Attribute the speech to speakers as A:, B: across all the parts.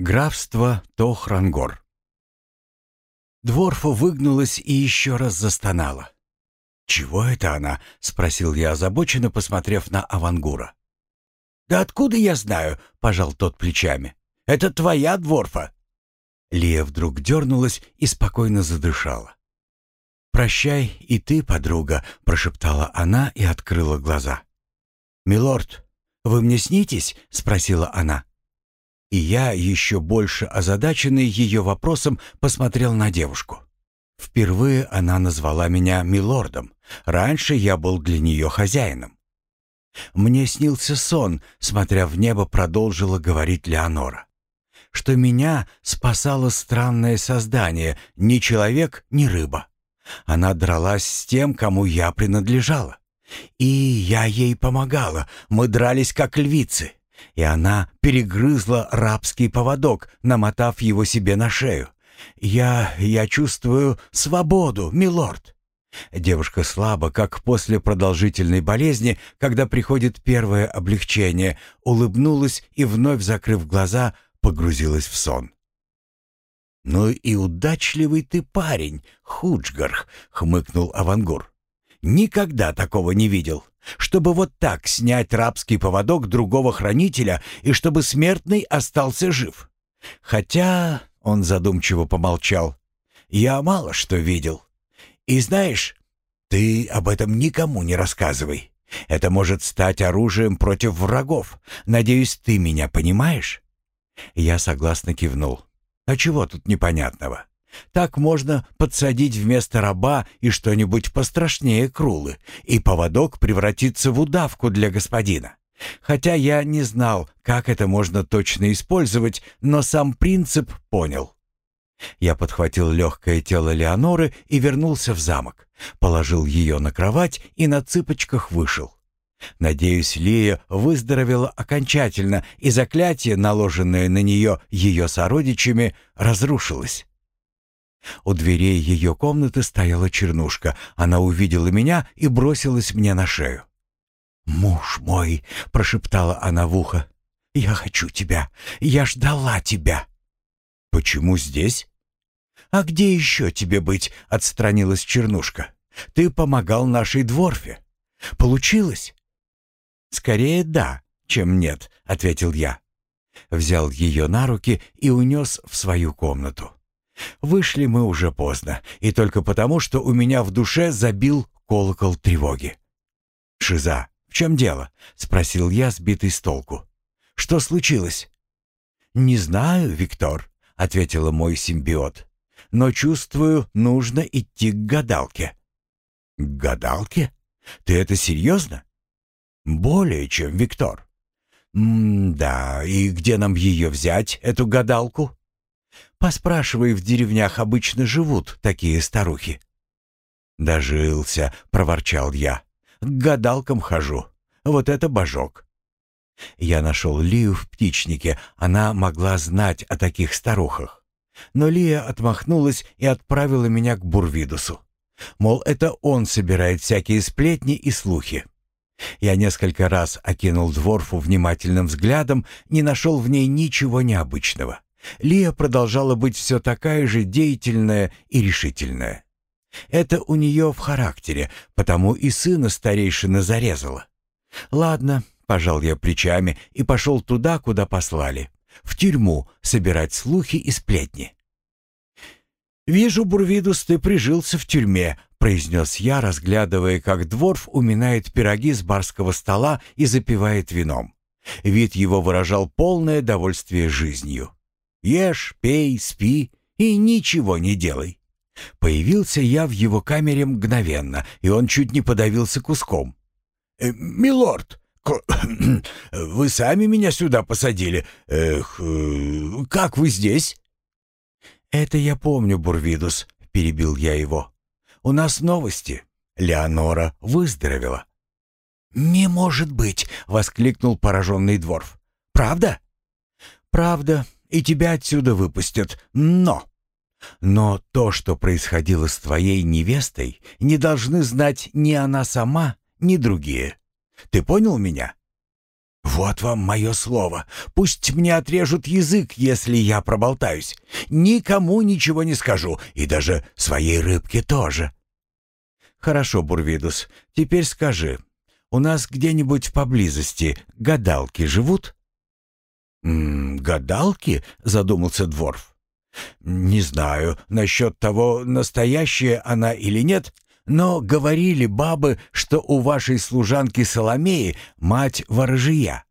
A: Графство Тохрангор. Дворфа выгнулась и еще раз застонала. «Чего это она?» — спросил я озабоченно, посмотрев на Авангура. «Да откуда я знаю?» — пожал тот плечами. «Это твоя Дворфа!» Лия вдруг дернулась и спокойно задышала. «Прощай и ты, подруга», — прошептала она и открыла глаза. «Милорд, вы мне снитесь?» — спросила она. И я, еще больше озадаченный ее вопросом, посмотрел на девушку. Впервые она назвала меня милордом. Раньше я был для нее хозяином. «Мне снился сон», — смотря в небо, продолжила говорить Леонора. «Что меня спасало странное создание, ни человек, ни рыба. Она дралась с тем, кому я принадлежала. И я ей помогала, мы дрались как львицы и она перегрызла рабский поводок, намотав его себе на шею. «Я... я чувствую свободу, милорд!» Девушка слабо, как после продолжительной болезни, когда приходит первое облегчение, улыбнулась и, вновь закрыв глаза, погрузилась в сон. «Ну и удачливый ты парень, Худжгарх», — хмыкнул Авангур. «Никогда такого не видел чтобы вот так снять рабский поводок другого хранителя и чтобы смертный остался жив. Хотя, он задумчиво помолчал, я мало что видел. И знаешь, ты об этом никому не рассказывай. Это может стать оружием против врагов. Надеюсь, ты меня понимаешь? Я согласно кивнул. А чего тут непонятного? Так можно подсадить вместо раба и что-нибудь пострашнее крулы, и поводок превратится в удавку для господина. Хотя я не знал, как это можно точно использовать, но сам принцип понял. Я подхватил легкое тело Леоноры и вернулся в замок, положил ее на кровать и на цыпочках вышел. Надеюсь, Лия выздоровела окончательно, и заклятие, наложенное на нее ее сородичами, разрушилось. У дверей ее комнаты стояла чернушка. Она увидела меня и бросилась мне на шею. «Муж мой!» — прошептала она в ухо. «Я хочу тебя! Я ждала тебя!» «Почему здесь?» «А где еще тебе быть?» — отстранилась Чернушка. «Ты помогал нашей дворфе. Получилось?» «Скорее да, чем нет», — ответил я. Взял ее на руки и унес в свою комнату. Вышли мы уже поздно, и только потому, что у меня в душе забил колокол тревоги. «Шиза, в чем дело?» — спросил я, сбитый с толку. «Что случилось?» «Не знаю, Виктор», — ответила мой симбиот. «Но чувствую, нужно идти к гадалке». «К гадалке? Ты это серьезно?» «Более чем, Виктор». «М-да, и где нам ее взять, эту гадалку?» Поспрашивай, в деревнях обычно живут такие старухи». «Дожился», — проворчал я. «К гадалкам хожу. Вот это божок». Я нашел Лию в птичнике. Она могла знать о таких старухах. Но Лия отмахнулась и отправила меня к Бурвидусу. Мол, это он собирает всякие сплетни и слухи. Я несколько раз окинул Дворфу внимательным взглядом, не нашел в ней ничего необычного. Лия продолжала быть все такая же деятельная и решительная. Это у нее в характере, потому и сына старейшина зарезала. Ладно, пожал я плечами и пошел туда, куда послали, в тюрьму собирать слухи и сплетни. «Вижу, Бурвидус, ты прижился в тюрьме», — произнес я, разглядывая, как Дворф уминает пироги с барского стола и запивает вином. Вид его выражал полное довольствие жизнью. Ешь, пей, спи и ничего не делай. Появился я в его камере мгновенно, и он чуть не подавился куском. «Э, «Милорд, вы сами меня сюда посадили. Эх, э, как вы здесь?» «Это я помню, Бурвидус», — перебил я его. «У нас новости. Леонора выздоровела». «Не может быть!» — воскликнул пораженный Дворф. «Правда?» «Правда, и тебя отсюда выпустят. Но... Но то, что происходило с твоей невестой, не должны знать ни она сама, ни другие. Ты понял меня? «Вот вам мое слово. Пусть мне отрежут язык, если я проболтаюсь. Никому ничего не скажу, и даже своей рыбке тоже». «Хорошо, Бурвидус, теперь скажи, у нас где-нибудь поблизости гадалки живут?» «М -м, «Гадалки?» — задумался Дворф. «Не знаю насчет того, настоящая она или нет, но говорили бабы, что у вашей служанки Соломеи мать ворожия».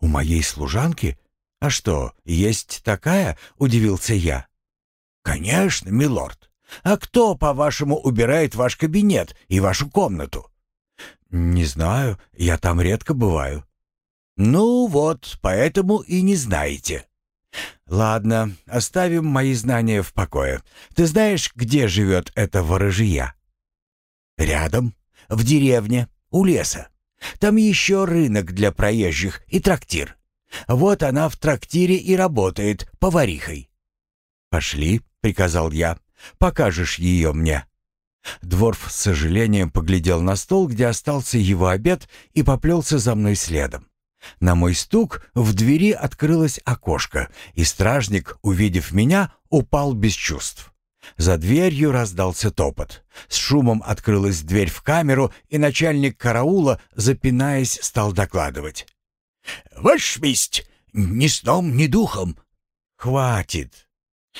A: «У моей служанки? А что, есть такая?» — удивился я. «Конечно, милорд. А кто, по-вашему, убирает ваш кабинет и вашу комнату?» «Не знаю, я там редко бываю». «Ну вот, поэтому и не знаете». «Ладно, оставим мои знания в покое. Ты знаешь, где живет эта ворожья?» «Рядом, в деревне, у леса. Там еще рынок для проезжих и трактир. Вот она в трактире и работает поварихой». «Пошли», — приказал я, — «покажешь ее мне». Дворф с сожалением поглядел на стол, где остался его обед, и поплелся за мной следом. На мой стук в двери открылось окошко, и стражник, увидев меня, упал без чувств. За дверью раздался топот. С шумом открылась дверь в камеру, и начальник караула, запинаясь, стал докладывать. «Ваш месть! Ни сном, ни духом!» «Хватит!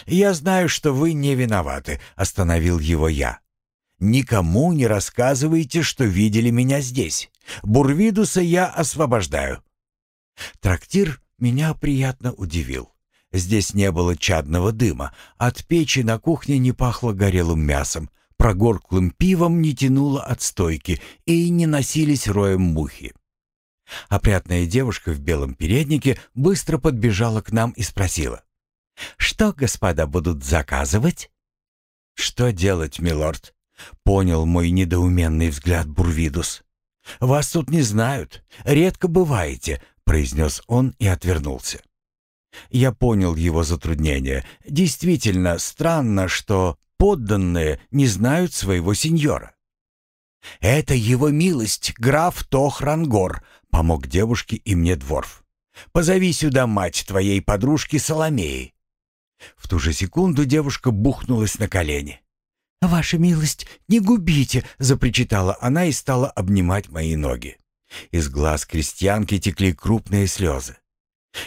A: Я знаю, что вы не виноваты», — остановил его я. «Никому не рассказывайте, что видели меня здесь. Бурвидуса я освобождаю. Трактир меня приятно удивил. Здесь не было чадного дыма, от печи на кухне не пахло горелым мясом, прогорклым пивом не тянуло от стойки и не носились роем мухи. Опрятная девушка в белом переднике быстро подбежала к нам и спросила. «Что господа будут заказывать?» «Что делать, милорд?» — понял мой недоуменный взгляд Бурвидус. «Вас тут не знают, редко бываете, произнес он и отвернулся. Я понял его затруднение. Действительно странно, что подданные не знают своего сеньора. «Это его милость, граф Тохрангор», — помог девушке и мне дворф. «Позови сюда мать твоей подружки Соломеи». В ту же секунду девушка бухнулась на колени. «Ваша милость, не губите!» — запричитала она и стала обнимать мои ноги. Из глаз крестьянки текли крупные слезы.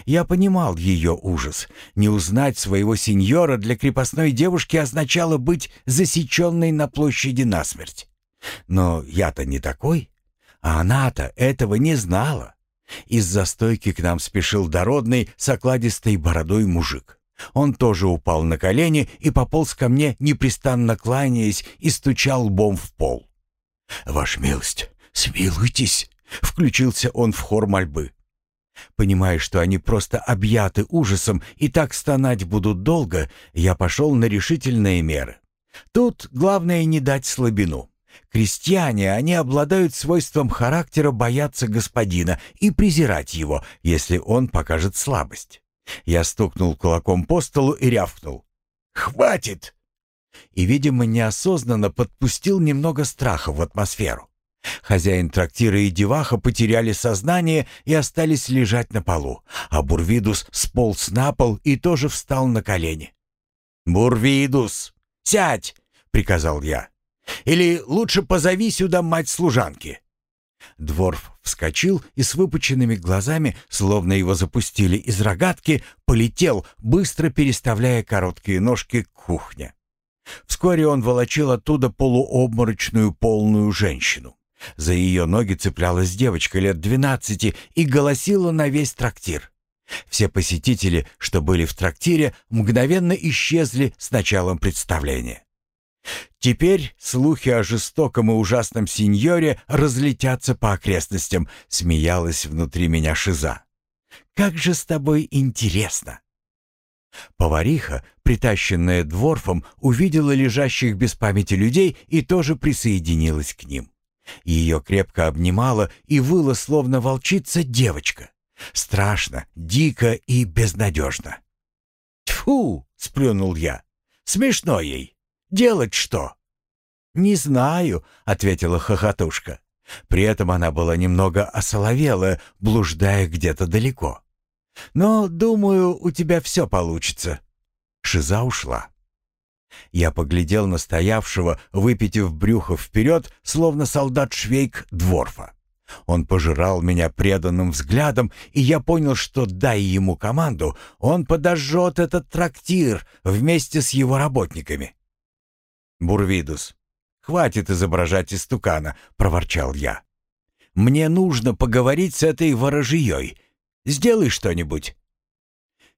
A: Я понимал ее ужас. Не узнать своего сеньора для крепостной девушки означало быть засеченной на площади насмерть. Но я-то не такой, а она-то этого не знала. Из-за стойки к нам спешил дородный с окладистой бородой мужик. Он тоже упал на колени и пополз ко мне, непрестанно кланяясь, и стучал лбом в пол. «Ваша милость, смилуйтесь!» Включился он в хор мольбы. Понимая, что они просто объяты ужасом и так стонать будут долго, я пошел на решительные меры. Тут главное не дать слабину. Крестьяне, они обладают свойством характера бояться господина и презирать его, если он покажет слабость. Я стукнул кулаком по столу и рявкнул. «Хватит!» И, видимо, неосознанно подпустил немного страха в атмосферу. Хозяин трактира и деваха потеряли сознание и остались лежать на полу, а Бурвидус сполз на пол и тоже встал на колени. «Бурвидус, сядь!» — приказал я. «Или лучше позови сюда мать служанки». Дворф вскочил и с выпученными глазами, словно его запустили из рогатки, полетел, быстро переставляя короткие ножки к кухне. Вскоре он волочил оттуда полуобморочную полную женщину. За ее ноги цеплялась девочка лет двенадцати и голосила на весь трактир. Все посетители, что были в трактире, мгновенно исчезли с началом представления. Теперь слухи о жестоком и ужасном сеньоре разлетятся по окрестностям, смеялась внутри меня Шиза. Как же с тобой интересно. Повариха, притащенная дворфом, увидела лежащих без памяти людей и тоже присоединилась к ним. Ее крепко обнимала и выла, словно волчица, девочка. Страшно, дико и безнадежно. «Тьфу!» — сплюнул я. «Смешно ей. Делать что?» «Не знаю», — ответила хохотушка. При этом она была немного осоловела, блуждая где-то далеко. «Но, думаю, у тебя все получится». Шиза ушла. Я поглядел на стоявшего, выпитив брюхо вперед, словно солдат Швейк Дворфа. Он пожирал меня преданным взглядом, и я понял, что, дай ему команду, он подожжет этот трактир вместе с его работниками. «Бурвидус, хватит изображать истукана», — проворчал я. «Мне нужно поговорить с этой ворожьей. Сделай что-нибудь».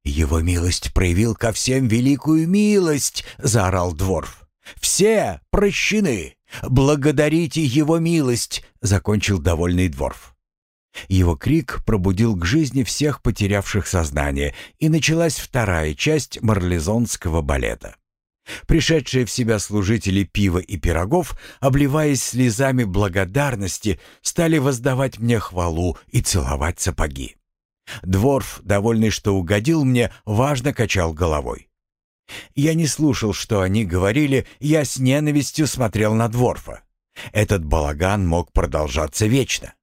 A: «Его милость проявил ко всем великую милость!» — заорал Дворф. «Все прощены! Благодарите его милость!» — закончил довольный Дворф. Его крик пробудил к жизни всех потерявших сознание, и началась вторая часть марлезонского балета. Пришедшие в себя служители пива и пирогов, обливаясь слезами благодарности, стали воздавать мне хвалу и целовать сапоги. Дворф, довольный, что угодил мне, важно качал головой. Я не слушал, что они говорили, я с ненавистью смотрел на Дворфа. Этот балаган мог продолжаться вечно.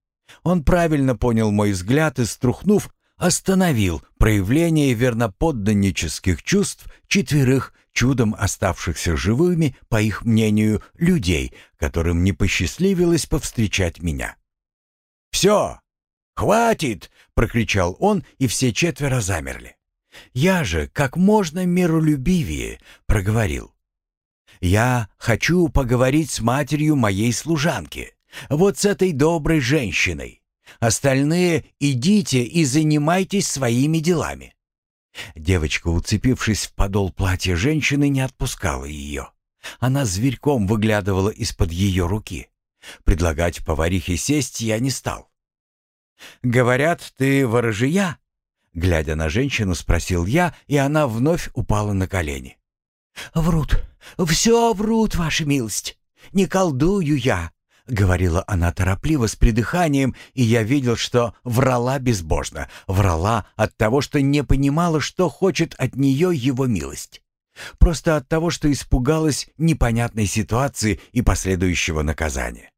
A: Он правильно понял мой взгляд и, струхнув, остановил проявление верноподданнических чувств четверых чудом оставшихся живыми, по их мнению, людей, которым не посчастливилось повстречать меня. «Все! Хватит!» — прокричал он, и все четверо замерли. Я же как можно миролюбивее проговорил. «Я хочу поговорить с матерью моей служанки, вот с этой доброй женщиной. Остальные идите и занимайтесь своими делами». Девочка, уцепившись в подол платья женщины, не отпускала ее. Она зверьком выглядывала из-под ее руки. Предлагать поварихе сесть я не стал. «Говорят, ты ворожия?» Глядя на женщину, спросил я, и она вновь упала на колени. «Врут, все врут, ваша милость. Не колдую я», — говорила она торопливо с придыханием, и я видел, что врала безбожно, врала от того, что не понимала, что хочет от нее его милость. Просто от того, что испугалась непонятной ситуации и последующего наказания.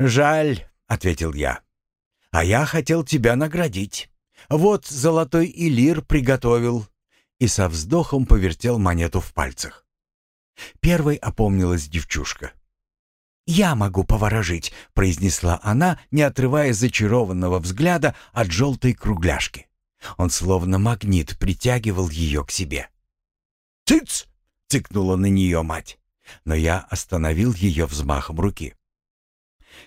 A: «Жаль», — ответил я, — «а я хотел тебя наградить». Вот золотой илир приготовил». И со вздохом повертел монету в пальцах. Первой опомнилась девчушка. «Я могу поворожить», — произнесла она, не отрывая зачарованного взгляда от желтой кругляшки. Он словно магнит притягивал ее к себе. «Цыц!» — цыкнула на нее мать. Но я остановил ее взмахом руки.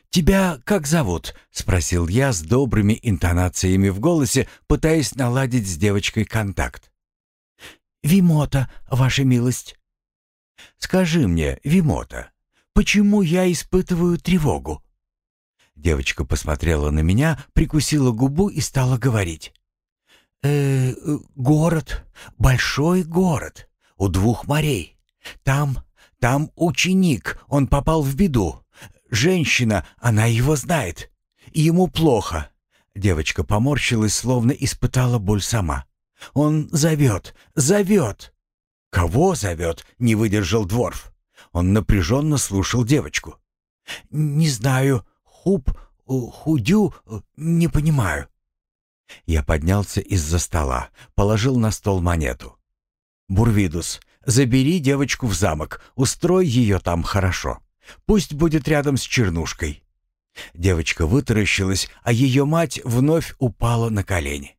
A: «Тебя как зовут?» — спросил я с добрыми интонациями в голосе, пытаясь наладить с девочкой контакт. «Вимота, ваша милость». «Скажи мне, Вимота, почему я испытываю тревогу?» Девочка посмотрела на меня, прикусила губу и стала говорить. «Э, город, большой город, у двух морей. Там, там ученик, он попал в беду. Женщина, она его знает. Ему плохо. Девочка поморщилась, словно испытала боль сама. Он зовет, зовет. Кого зовет? Не выдержал Дворф. Он напряженно слушал девочку. Не знаю. Хуп, худю, не понимаю. Я поднялся из-за стола, положил на стол монету. «Бурвидус, забери девочку в замок, устрой ее там хорошо. Пусть будет рядом с чернушкой». Девочка вытаращилась, а ее мать вновь упала на колени.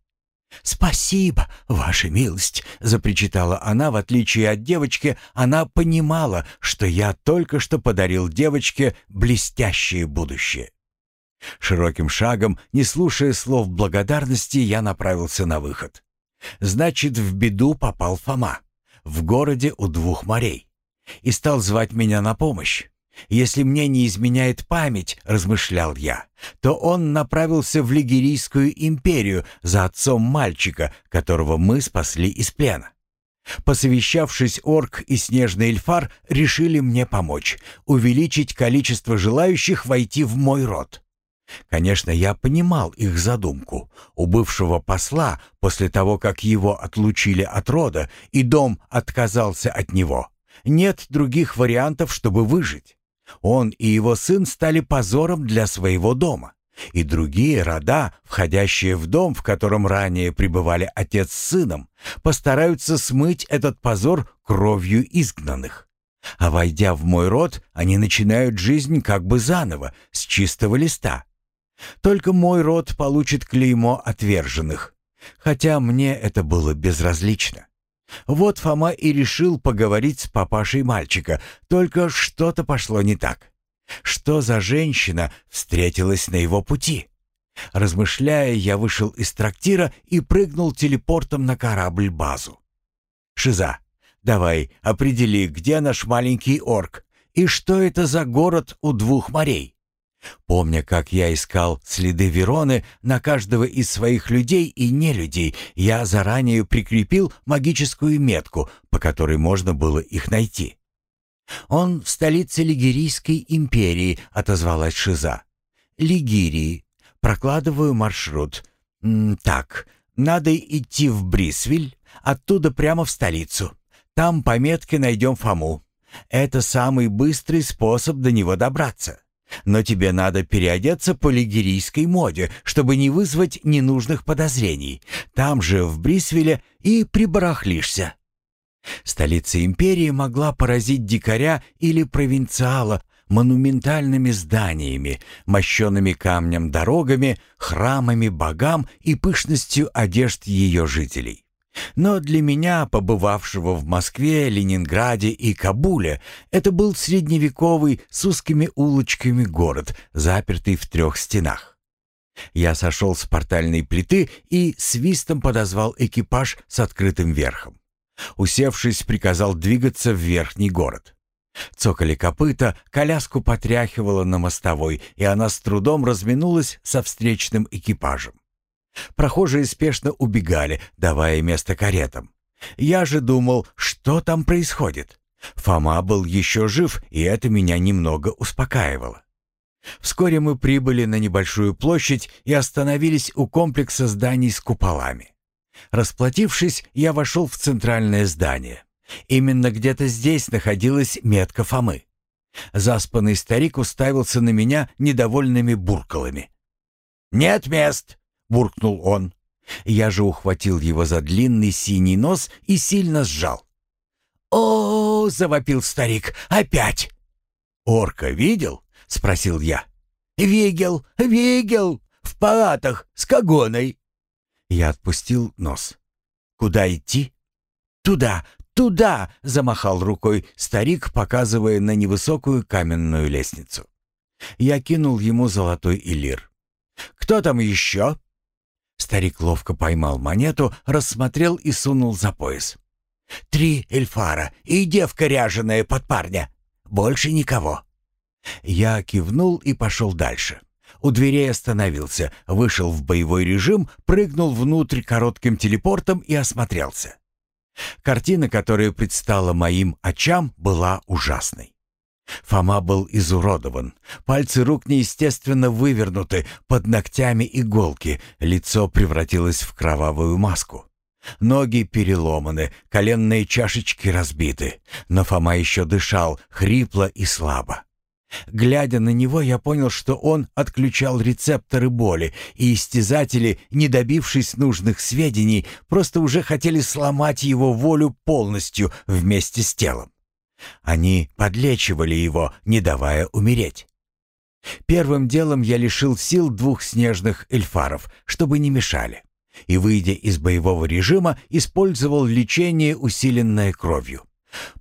A: «Спасибо, ваша милость!» — запричитала она. В отличие от девочки, она понимала, что я только что подарил девочке блестящее будущее. Широким шагом, не слушая слов благодарности, я направился на выход. Значит, в беду попал Фома. В городе у двух морей. И стал звать меня на помощь. «Если мне не изменяет память, — размышлял я, — то он направился в Лигерийскую империю за отцом мальчика, которого мы спасли из плена. Посовещавшись, Орк и Снежный Эльфар решили мне помочь, увеличить количество желающих войти в мой род. Конечно, я понимал их задумку. У бывшего посла, после того, как его отлучили от рода, и дом отказался от него, нет других вариантов, чтобы выжить. Он и его сын стали позором для своего дома. И другие рода, входящие в дом, в котором ранее пребывали отец с сыном, постараются смыть этот позор кровью изгнанных. А войдя в мой род, они начинают жизнь как бы заново, с чистого листа. Только мой род получит клеймо отверженных, хотя мне это было безразлично. Вот Фома и решил поговорить с папашей мальчика, только что-то пошло не так. Что за женщина встретилась на его пути? Размышляя, я вышел из трактира и прыгнул телепортом на корабль-базу. «Шиза, давай определи, где наш маленький орк и что это за город у двух морей?» Помня, как я искал следы Вероны на каждого из своих людей и нелюдей, я заранее прикрепил магическую метку, по которой можно было их найти. «Он в столице Лигерийской империи», — отозвалась Шиза. «Лигирии. Прокладываю маршрут. М так, надо идти в Брисвиль, оттуда прямо в столицу. Там по метке найдем Фому. Это самый быстрый способ до него добраться. Но тебе надо переодеться по лигерийской моде, чтобы не вызвать ненужных подозрений. Там же, в Брисвилле, и прибарахлишься. Столица империи могла поразить дикаря или провинциала монументальными зданиями, мощенными камнем дорогами, храмами богам и пышностью одежд ее жителей. Но для меня, побывавшего в Москве, Ленинграде и Кабуле, это был средневековый с узкими улочками город, запертый в трех стенах. Я сошел с портальной плиты и свистом подозвал экипаж с открытым верхом. Усевшись, приказал двигаться в верхний город. Цокали копыта, коляску потряхивало на мостовой, и она с трудом разминулась со встречным экипажем. Прохожие спешно убегали, давая место каретам. Я же думал, что там происходит. Фома был еще жив, и это меня немного успокаивало. Вскоре мы прибыли на небольшую площадь и остановились у комплекса зданий с куполами. Расплатившись, я вошел в центральное здание. Именно где-то здесь находилась метка Фомы. Заспанный старик уставился на меня недовольными буркалами. «Нет мест!» — буркнул он. Я же ухватил его за длинный синий нос и сильно сжал. «О!» — завопил старик. «Опять!» «Орка видел?» — спросил я. «Видел, видел! В палатах с кагоной!» Я отпустил нос. «Куда идти?» «Туда, туда!» — замахал рукой старик, показывая на невысокую каменную лестницу. Я кинул ему золотой элир. «Кто там еще?» Старик ловко поймал монету, рассмотрел и сунул за пояс. «Три эльфара и девка ряженая под парня. Больше никого». Я кивнул и пошел дальше. У дверей остановился, вышел в боевой режим, прыгнул внутрь коротким телепортом и осмотрелся. Картина, которая предстала моим очам, была ужасной. Фома был изуродован. Пальцы рук неестественно вывернуты, под ногтями иголки, лицо превратилось в кровавую маску. Ноги переломаны, коленные чашечки разбиты, но Фома еще дышал, хрипло и слабо. Глядя на него, я понял, что он отключал рецепторы боли, и истязатели, не добившись нужных сведений, просто уже хотели сломать его волю полностью вместе с телом. Они подлечивали его, не давая умереть. Первым делом я лишил сил двух снежных эльфаров, чтобы не мешали, и, выйдя из боевого режима, использовал лечение, усиленное кровью.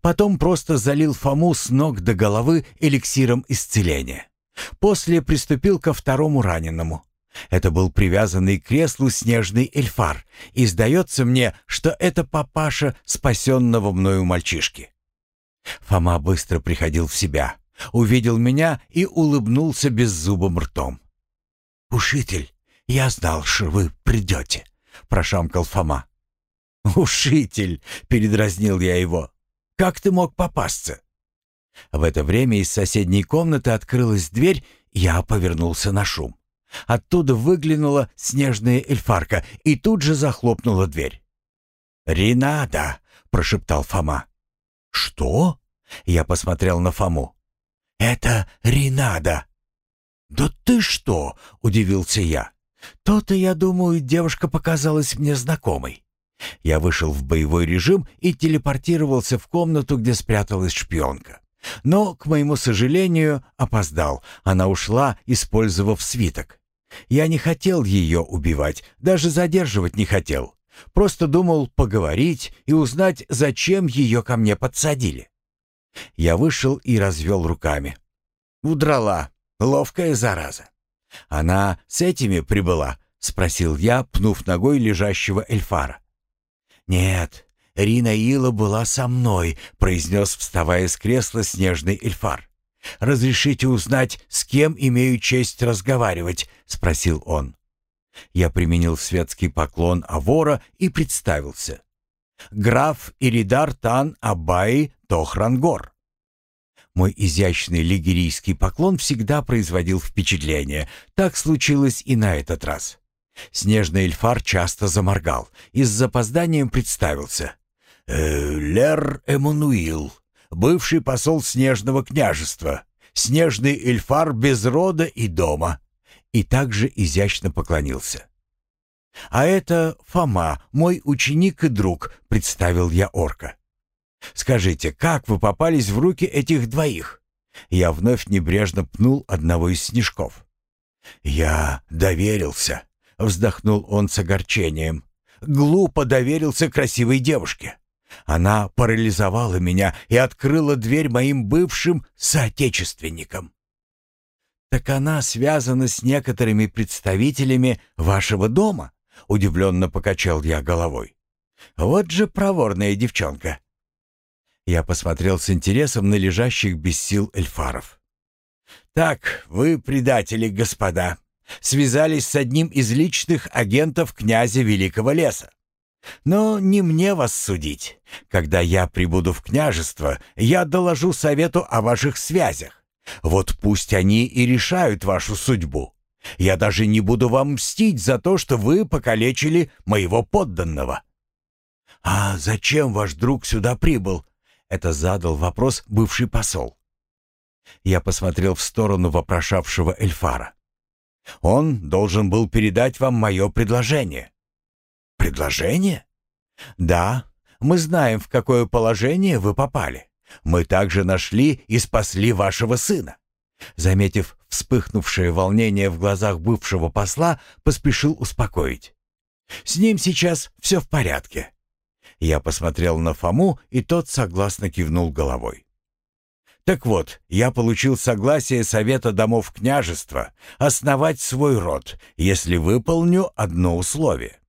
A: Потом просто залил Фому с ног до головы эликсиром исцеления. После приступил ко второму раненому. Это был привязанный к креслу снежный эльфар, и сдается мне, что это папаша спасенного мною мальчишки. Фома быстро приходил в себя, увидел меня и улыбнулся беззубым ртом. «Ушитель, я знал, что вы придете», — прошамкал Фома. «Ушитель!» — передразнил я его. Как ты мог попасться?» В это время из соседней комнаты открылась дверь, я повернулся на шум. Оттуда выглянула снежная эльфарка и тут же захлопнула дверь. «Ренада!» — прошептал Фома. «Что?» — я посмотрел на Фому. это Ринада». «Да ты что?» — удивился я. «То-то, я думаю, девушка показалась мне знакомой». Я вышел в боевой режим и телепортировался в комнату, где спряталась шпионка. Но, к моему сожалению, опоздал. Она ушла, использовав свиток. Я не хотел ее убивать, даже задерживать не хотел. Просто думал поговорить и узнать, зачем ее ко мне подсадили. Я вышел и развел руками. Удрала. Ловкая зараза. Она с этими прибыла, спросил я, пнув ногой лежащего эльфара. Нет, Рина Ила была со мной, произнес, вставая с кресла снежный эльфар. «Разрешите узнать, с кем имею честь разговаривать?» — спросил он. Я применил светский поклон Авора и представился. «Граф Иридар Тан Абай Тохрангор». Мой изящный лигерийский поклон всегда производил впечатление. Так случилось и на этот раз. Снежный эльфар часто заморгал и с запозданием представился. «Э, «Лер Эммануил, бывший посол Снежного княжества, снежный эльфар без рода и дома». И также изящно поклонился. «А это Фома, мой ученик и друг», — представил я орка. Скажите, как вы попались в руки этих двоих?» Я вновь небрежно пнул одного из снежков. «Я доверился», — вздохнул он с огорчением. «Глупо доверился красивой девушке. Она парализовала меня и открыла дверь моим бывшим соотечественникам». «Так она связана с некоторыми представителями вашего дома?» — удивленно покачал я головой. «Вот же проворная девчонка. Я посмотрел с интересом на лежащих без сил эльфаров. «Так, вы предатели, господа. Связались с одним из личных агентов князя Великого Леса. Но не мне вас судить. Когда я прибуду в княжество, я доложу совету о ваших связях. Вот пусть они и решают вашу судьбу. Я даже не буду вам мстить за то, что вы покалечили моего подданного». «А зачем ваш друг сюда прибыл?» Это задал вопрос бывший посол. Я посмотрел в сторону вопрошавшего Эльфара. Он должен был передать вам мое предложение. Предложение? Да, мы знаем, в какое положение вы попали. Мы также нашли и спасли вашего сына. Заметив вспыхнувшее волнение в глазах бывшего посла, поспешил успокоить. С ним сейчас все в порядке. Я посмотрел на Фому, и тот согласно кивнул головой. Так вот, я получил согласие Совета домов княжества основать свой род, если выполню одно условие.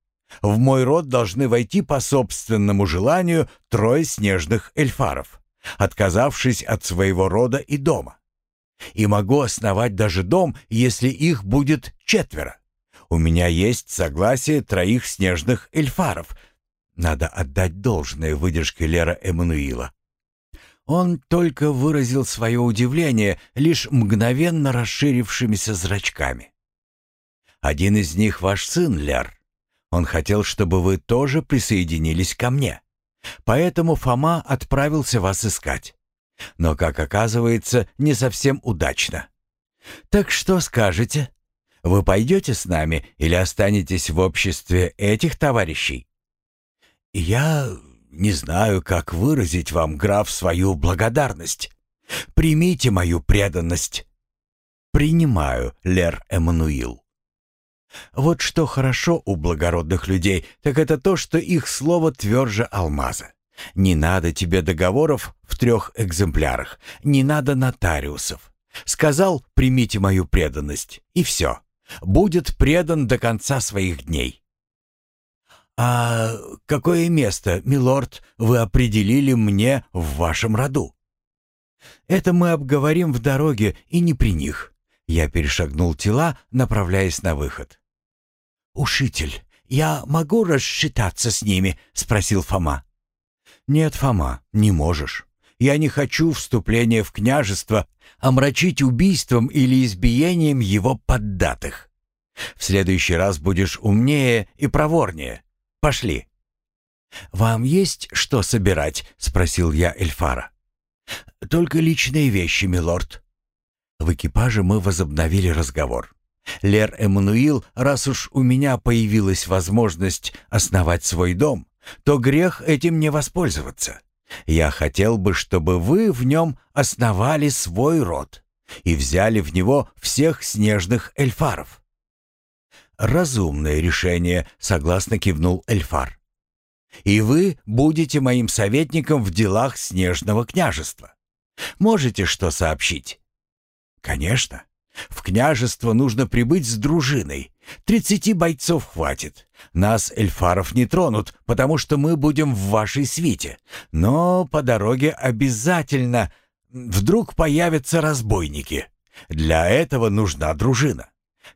A: В мой род должны войти по собственному желанию трое снежных эльфаров, отказавшись от своего рода и дома. И могу основать даже дом, если их будет четверо. У меня есть согласие троих снежных эльфаров, надо отдать должное выдержке Лера Эммануила. Он только выразил свое удивление лишь мгновенно расширившимися зрачками. «Один из них ваш сын, Лер. Он хотел, чтобы вы тоже присоединились ко мне. Поэтому Фома отправился вас искать. Но, как оказывается, не совсем удачно. Так что скажете? Вы пойдете с нами или останетесь в обществе этих товарищей?» «Я не знаю, как выразить вам, граф, свою благодарность. Примите мою преданность». «Принимаю, Лер Эммануил». Вот что хорошо у благородных людей, так это то, что их слово тверже алмаза. Не надо тебе договоров в трех экземплярах, не надо нотариусов. Сказал, примите мою преданность, и все. Будет предан до конца своих дней. «А какое место, милорд, вы определили мне в вашем роду?» «Это мы обговорим в дороге и не при них». Я перешагнул тела, направляясь на выход. «Ушитель, я могу рассчитаться с ними?» — спросил Фома. «Нет, Фома, не можешь. Я не хочу вступления в княжество омрачить убийством или избиением его поддатых. В следующий раз будешь умнее и проворнее. Пошли». «Вам есть что собирать?» — спросил я Эльфара. «Только личные вещи, милорд». В экипаже мы возобновили разговор. Лер Эммануил, раз уж у меня появилась возможность основать свой дом, то грех этим не воспользоваться. Я хотел бы, чтобы вы в нем основали свой род и взяли в него всех снежных эльфаров. «Разумное решение», — согласно кивнул эльфар. «И вы будете моим советником в делах Снежного княжества. Можете что сообщить?» «Конечно. В княжество нужно прибыть с дружиной. Тридцати бойцов хватит. Нас, эльфаров, не тронут, потому что мы будем в вашей свите. Но по дороге обязательно вдруг появятся разбойники. Для этого нужна дружина.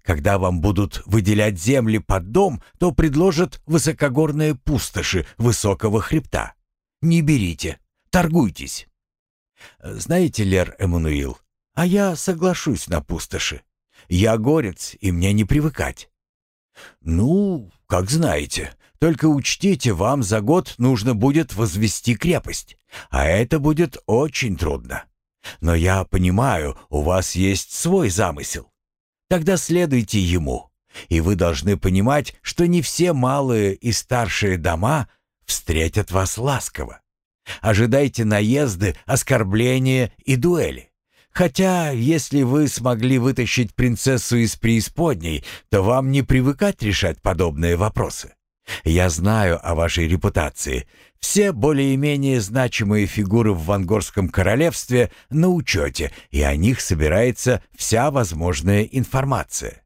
A: Когда вам будут выделять земли под дом, то предложат высокогорные пустоши высокого хребта. Не берите, торгуйтесь. Знаете, Лер Эммануил, а я соглашусь на пустоши. Я горец, и мне не привыкать. Ну, как знаете. Только учтите, вам за год нужно будет возвести крепость. А это будет очень трудно. Но я понимаю, у вас есть свой замысел. Тогда следуйте ему. И вы должны понимать, что не все малые и старшие дома встретят вас ласково. Ожидайте наезды, оскорбления и дуэли. Хотя, если вы смогли вытащить принцессу из преисподней, то вам не привыкать решать подобные вопросы. Я знаю о вашей репутации. Все более-менее значимые фигуры в Вангорском королевстве на учете, и о них собирается вся возможная информация.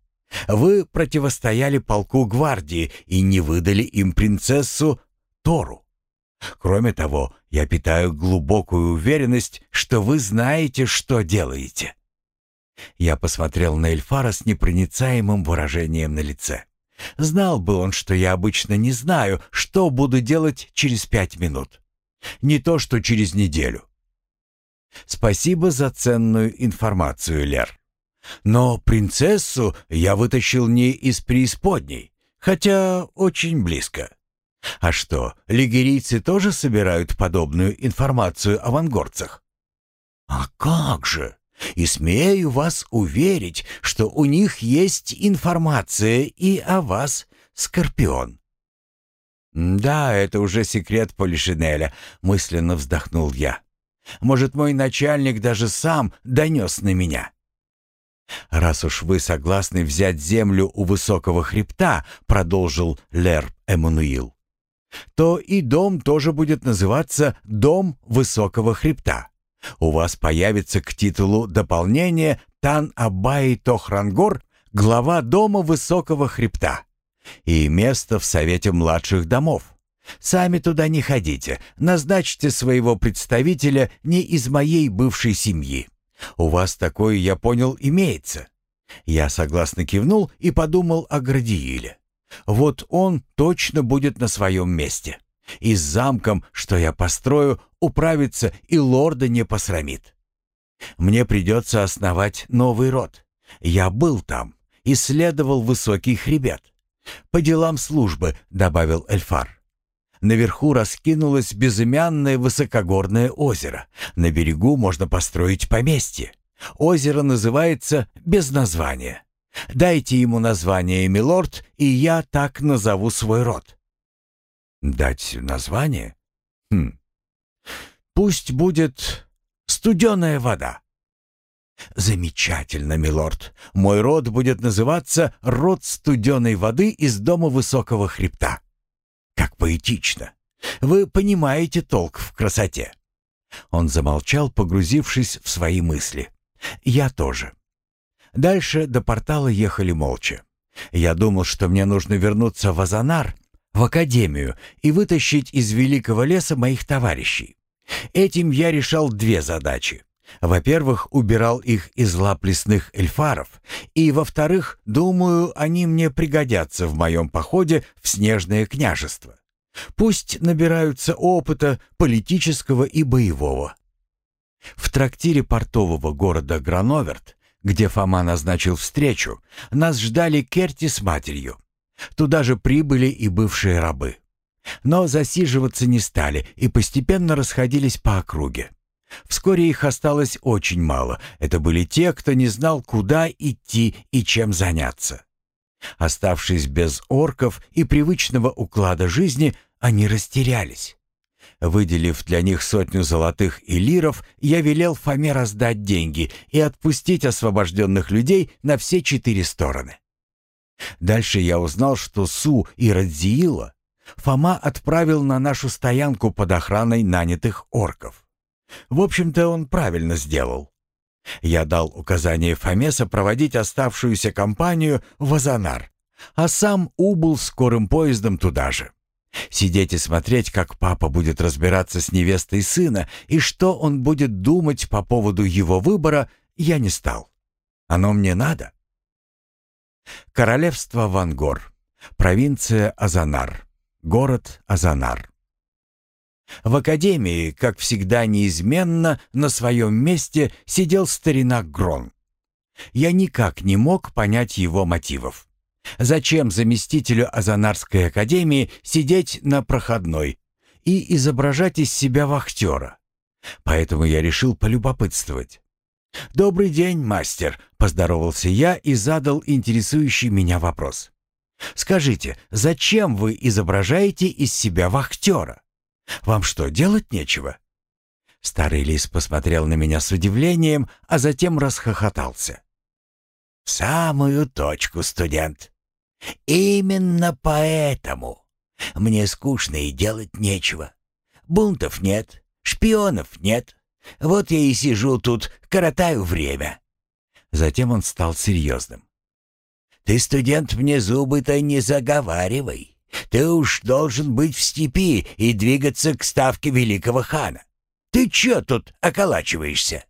A: Вы противостояли полку гвардии и не выдали им принцессу Тору. Кроме того, я питаю глубокую уверенность, что вы знаете, что делаете». Я посмотрел на Эльфара с непроницаемым выражением на лице. Знал бы он, что я обычно не знаю, что буду делать через пять минут. Не то, что через неделю. Спасибо за ценную информацию, Лер. Но принцессу я вытащил не из преисподней, хотя очень близко. А что, лигерийцы тоже собирают подобную информацию о вангорцах? А как же? И смею вас уверить, что у них есть информация и о вас, Скорпион. «Да, это уже секрет Полишинеля», — мысленно вздохнул я. «Может, мой начальник даже сам донес на меня». «Раз уж вы согласны взять землю у высокого хребта», — продолжил Лер Эммануил, то и дом тоже будет называться «Дом Высокого Хребта». У вас появится к титулу дополнение «Тан Абай Тохрангор», глава Дома Высокого Хребта, и место в Совете младших домов. Сами туда не ходите, назначьте своего представителя не из моей бывшей семьи. У вас такое, я понял, имеется. Я согласно кивнул и подумал о Градииле. Вот он точно будет на своем месте. И с замком, что я построю, управится и лорда не посрамит. Мне придется основать новый род. Я был там, исследовал высокий хребет. По делам службы, добавил Эльфар. Наверху раскинулось безымянное высокогорное озеро. На берегу можно построить поместье. Озеро называется без названия. Дайте ему название, милорд, и я так назову свой род». «Дать название? Хм. Пусть будет студеная вода». «Замечательно, милорд. Мой род будет называться «Род студеной воды из дома высокого хребта». Как поэтично. Вы понимаете толк в красоте». Он замолчал, погрузившись в свои мысли. «Я тоже. Дальше до портала ехали молча. Я думал, что мне нужно вернуться в Азанар, в академию, и вытащить из великого леса моих товарищей. Этим я решал две задачи. Во-первых, убирал их из лап лесных эльфаров, и, во-вторых, думаю, они мне пригодятся в моем походе в Снежное княжество. Пусть набираются опыта политического и боевого. В трактире портового города Грановерт где Фома назначил встречу, нас ждали Керти с матерью. Туда же прибыли и бывшие рабы. Но засиживаться не стали и постепенно расходились по округе. Вскоре их осталось очень мало. Это были те, кто не знал, куда идти и чем заняться. Оставшись без орков и привычного уклада жизни, они растерялись. Выделив для них сотню золотых и лиров, я велел Фоме раздать деньги и отпустить освобожденных людей на все четыре стороны. Дальше я узнал, что Су и Радзиила Фома отправил на нашу стоянку под охраной нанятых орков. В общем-то, он правильно сделал. Я дал указание Фоме сопроводить оставшуюся компанию в Азанар, а сам убыл скорым поездом туда же. Сидеть и смотреть, как папа будет разбираться с невестой сына и что он будет думать по поводу его выбора, я не стал. Оно мне надо. Королевство Вангор. Провинция Азанар. Город Азанар. В академии, как всегда неизменно, на своем месте сидел старина Грон. Я никак не мог понять его мотивов. Зачем заместителю Азанарской академии сидеть на проходной и изображать из себя вахтера? Поэтому я решил полюбопытствовать. «Добрый день, мастер», — поздоровался я и задал интересующий меня вопрос. «Скажите, зачем вы изображаете из себя вахтера? Вам что, делать нечего?» Старый лис посмотрел на меня с удивлением, а затем расхохотался. «В самую точку, студент. Именно поэтому мне скучно и делать нечего. Бунтов нет, шпионов нет. Вот я и сижу тут, коротаю время». Затем он стал серьезным. «Ты, студент, мне зубы-то не заговаривай. Ты уж должен быть в степи и двигаться к ставке великого хана. Ты чё тут околачиваешься?»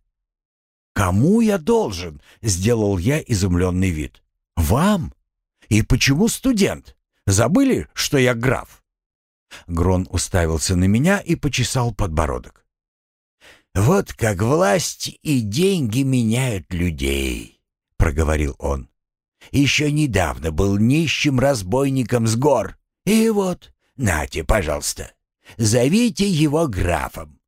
A: «Кому я должен?» — сделал я изумленный вид. «Вам? И почему студент? Забыли, что я граф?» Грон уставился на меня и почесал подбородок. «Вот как власть и деньги меняют людей», — проговорил он. «Еще недавно был нищим разбойником с гор. И вот, нате, пожалуйста, зовите его графом.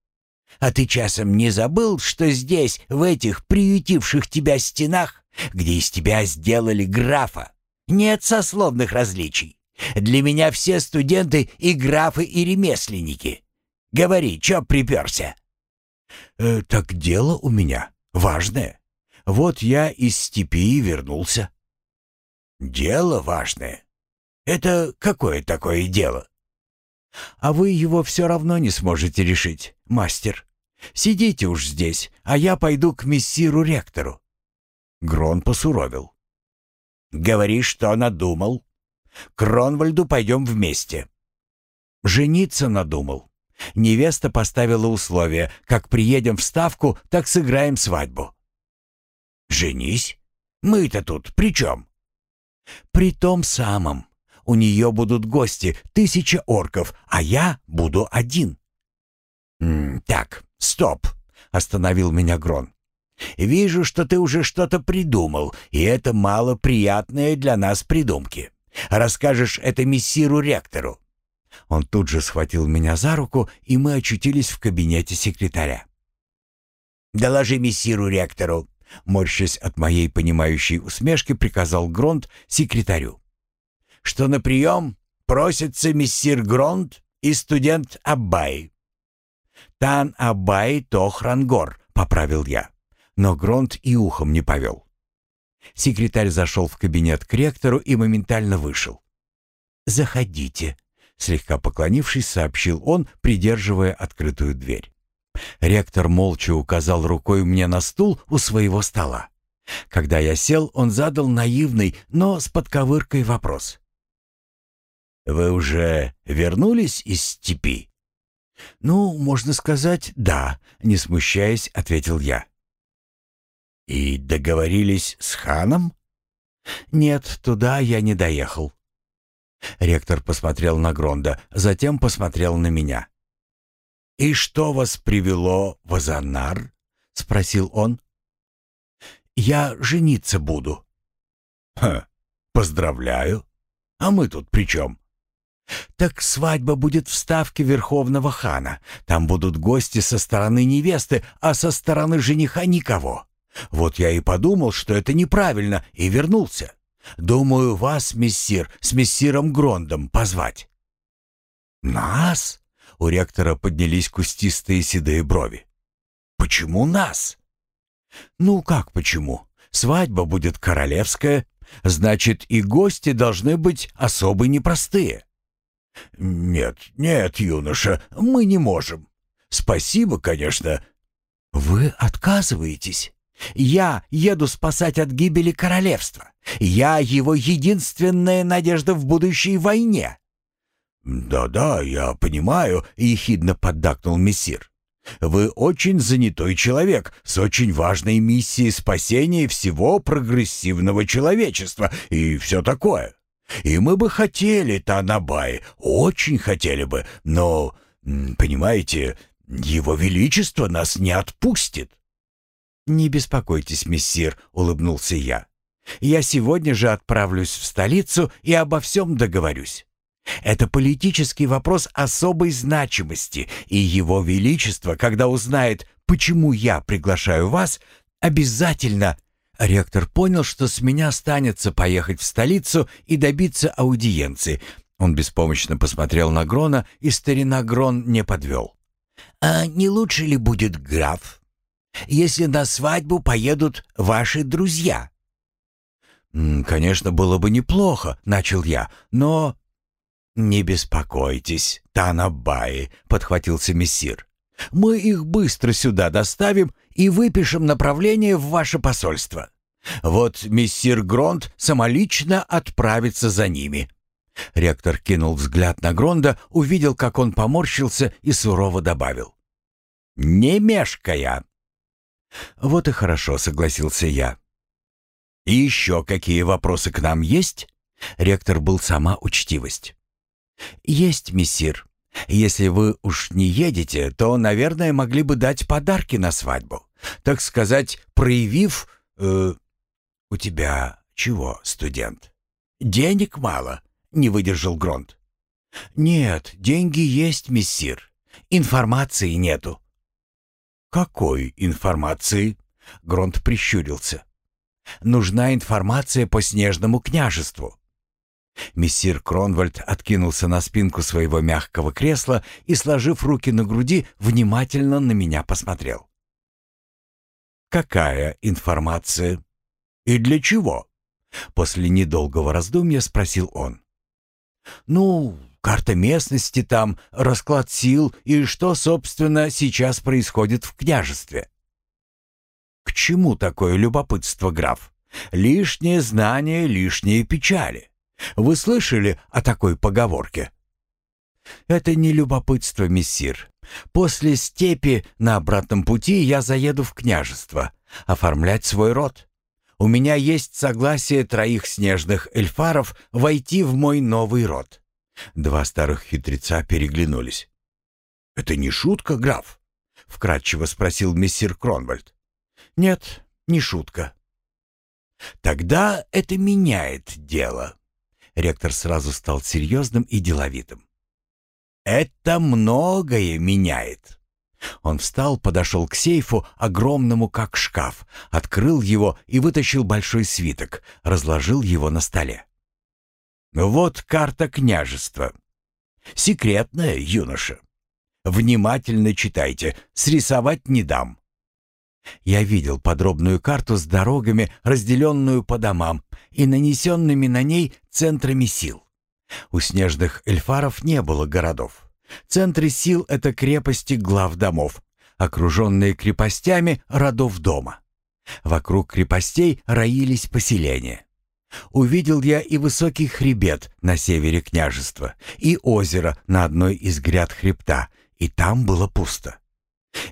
A: А ты часом не забыл, что здесь, в этих приютивших тебя стенах, где из тебя сделали графа, нет сословных различий? Для меня все студенты и графы, и ремесленники. Говори, чё приперся?» «Э, «Так дело у меня важное. Вот я из степи вернулся». «Дело важное? Это какое такое дело?» «А вы его все равно не сможете решить, мастер. Сидите уж здесь, а я пойду к мессиру-ректору». Грон посуровил. «Говори, что надумал. К Ронвальду пойдем вместе». «Жениться надумал. Невеста поставила условие, как приедем в Ставку, так сыграем свадьбу. «Женись? Мы-то тут при чем?» «При том самом. У нее будут гости, тысяча орков, а я буду один». «М -м, «Так, стоп», — остановил меня Грон. «Вижу, что ты уже что-то придумал, и это малоприятные для нас придумки. Расскажешь это мессиру-ректору. Он тут же схватил меня за руку, и мы очутились в кабинете секретаря. «Доложи мессиру-ректору», — морщась от моей понимающей усмешки, приказал Гронт секретарю. «Что на прием просится мессир Гронт и студент Аббай». «Тан Аббай Тохрангор», — поправил я. Но Гронт и ухом не повел. Секретарь зашел в кабинет к ректору и моментально вышел. «Заходите», Слегка поклонившись, сообщил он, придерживая открытую дверь. Ректор молча указал рукой мне на стул у своего стола. Когда я сел, он задал наивный, но с подковыркой вопрос. «Вы уже вернулись из степи?» «Ну, можно сказать, да», — не смущаясь, ответил я. «И договорились с ханом?» «Нет, туда я не доехал. Ректор посмотрел на Гронда, затем посмотрел на меня. «И что вас привело в Азанар?» — спросил он. «Я жениться буду». «Ха, поздравляю. А мы тут при чем?» «Так свадьба будет в ставке Верховного хана. Там будут гости со стороны невесты, а со стороны жениха никого. Вот я и подумал, что это неправильно, и вернулся. Думаю, вас, мессир, с мессиром Грондом позвать». «Нас?» — у ректора поднялись кустистые седые брови. «Почему нас?» «Ну как почему? Свадьба будет королевская, значит, и гости должны быть особо непростые». «Нет, нет, юноша, мы не можем. Спасибо, конечно». «Вы отказываетесь?» Я еду спасать от гибели королевства. Я его единственная надежда в будущей войне». «Да-да, я понимаю», — ехидно поддакнул мессир. «Вы очень занятой человек с очень важной миссией спасения всего прогрессивного человечества и все такое. И мы бы хотели, Танабай, очень хотели бы, но, понимаете, его величество нас не отпустит». «Не беспокойтесь, мессир», — улыбнулся я. «Я сегодня же отправлюсь в столицу и обо всем договорюсь. Это политический вопрос особой значимости, и Его Величество, когда узнает, почему я приглашаю вас, обязательно...» Ректор понял, что с меня останется поехать в столицу и добиться аудиенции. Он беспомощно посмотрел на Грона, и старина Грон не подвел. «А не лучше ли будет граф?» Если на свадьбу поедут ваши друзья?» «Конечно, было бы неплохо», — начал я, — «но...» «Не беспокойтесь, Танабаи», — подхватился мессир. «Мы их быстро сюда доставим и выпишем направление в ваше посольство. Вот мессир Гронт самолично отправится за ними». Ректор кинул взгляд на Гронда, увидел, как он поморщился и сурово добавил. «Не мешкая!» «Вот и хорошо», — согласился я. «И еще какие вопросы к нам есть?» Ректор был сама учтивость. «Есть, мессир. Если вы уж не едете, то, наверное, могли бы дать подарки на свадьбу. Так сказать, проявив... Э, у тебя чего, студент? Денег мало?» — не выдержал Гронт. «Нет, деньги есть, мессир. Информации нету. «Какой информации?» — Гронт прищурился. «Нужна информация по Снежному княжеству». Мессир Кронвальд откинулся на спинку своего мягкого кресла и, сложив руки на груди, внимательно на меня посмотрел. «Какая информация? И для чего?» После недолгого раздумья спросил он. «Ну, Карта местности там, расклад сил и что, собственно, сейчас происходит в княжестве. К чему такое любопытство, граф? Лишнее знание, лишние печали. Вы слышали о такой поговорке? Это не любопытство, мессир. После степи на обратном пути я заеду в княжество, оформлять свой род. У меня есть согласие троих снежных эльфаров войти в мой новый род. Два старых хитреца переглянулись. «Это не шутка, граф?» — вкратчиво спросил мессир Кронвальд. «Нет, не шутка». «Тогда это меняет дело». Ректор сразу стал серьезным и деловитым. «Это многое меняет». Он встал, подошел к сейфу, огромному как шкаф, открыл его и вытащил большой свиток, разложил его на столе. Вот карта княжества. Секретная, юноша. Внимательно читайте, срисовать не дам. Я видел подробную карту с дорогами, разделенную по домам и нанесенными на ней центрами сил. У снежных эльфаров не было городов. Центры сил — это крепости глав домов, окруженные крепостями родов дома. Вокруг крепостей роились поселения. Увидел я и высокий хребет на севере княжества, и озеро на одной из гряд хребта, и там было пусто.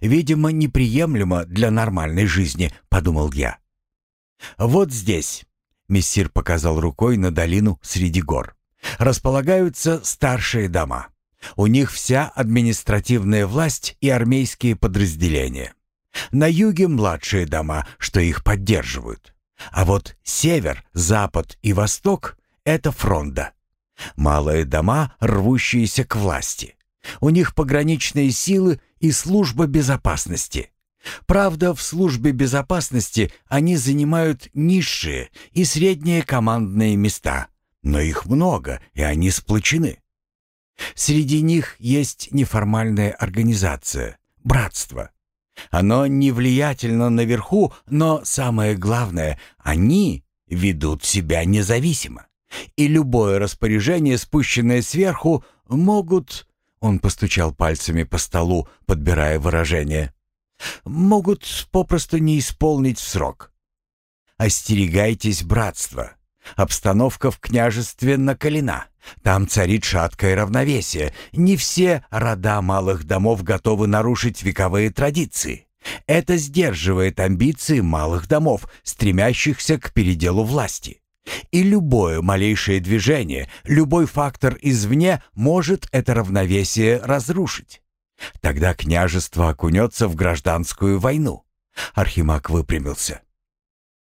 A: «Видимо, неприемлемо для нормальной жизни», — подумал я. «Вот здесь», — мессир показал рукой на долину среди гор, — «располагаются старшие дома. У них вся административная власть и армейские подразделения. На юге младшие дома, что их поддерживают. А вот север, запад и восток — это фронда. Малые дома, рвущиеся к власти. У них пограничные силы и служба безопасности. Правда, в службе безопасности они занимают низшие и средние командные места, но их много, и они сплочены. Среди них есть неформальная организация – братство. Оно не влиятельно наверху, но самое главное – они ведут себя независимо. И любое распоряжение, спущенное сверху, могут... Он постучал пальцами по столу, подбирая выражение. Могут попросту не исполнить в срок. Остерегайтесь братства. Обстановка в княжестве накалена. Там царит шаткое равновесие. Не все рода малых домов готовы нарушить вековые традиции. Это сдерживает амбиции малых домов, стремящихся к переделу власти. И любое малейшее движение, любой фактор извне может это равновесие разрушить. Тогда княжество окунется в гражданскую войну. Архимаг выпрямился.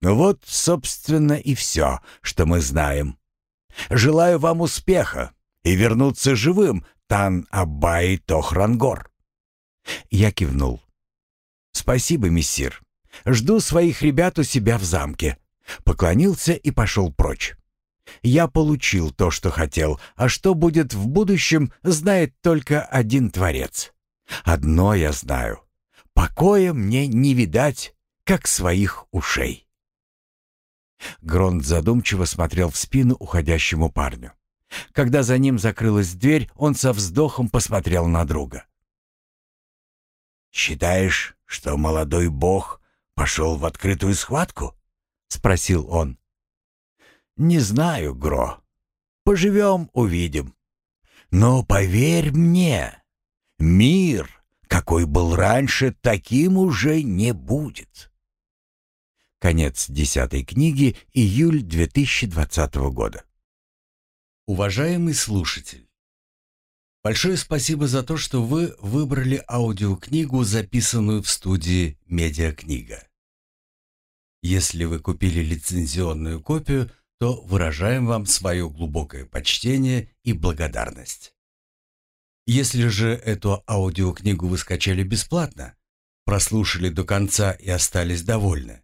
A: Ну вот, собственно, и все, что мы знаем. Желаю вам успеха и вернуться живым, Тан Абай Тохрангор. Я кивнул. Спасибо, мессир. Жду своих ребят у себя в замке. Поклонился и пошел прочь. Я получил то, что хотел, а что будет в будущем, знает только один Творец. Одно я знаю. Покоя мне не видать, как своих ушей. Гронт задумчиво смотрел в спину уходящему парню. Когда за ним закрылась дверь, он со вздохом посмотрел на друга. «Считаешь, что молодой бог пошел в открытую схватку?» — спросил он. «Не знаю, Гро. Поживем — увидим. Но поверь мне, мир, какой был раньше, таким уже не будет». Конец десятой книги, июль 2020 года.
B: Уважаемый слушатель, большое спасибо за то, что вы выбрали аудиокнигу, записанную в студии «Медиакнига». Если вы купили лицензионную копию, то выражаем вам свое глубокое почтение и благодарность. Если же эту аудиокнигу вы скачали бесплатно, прослушали до конца и остались довольны,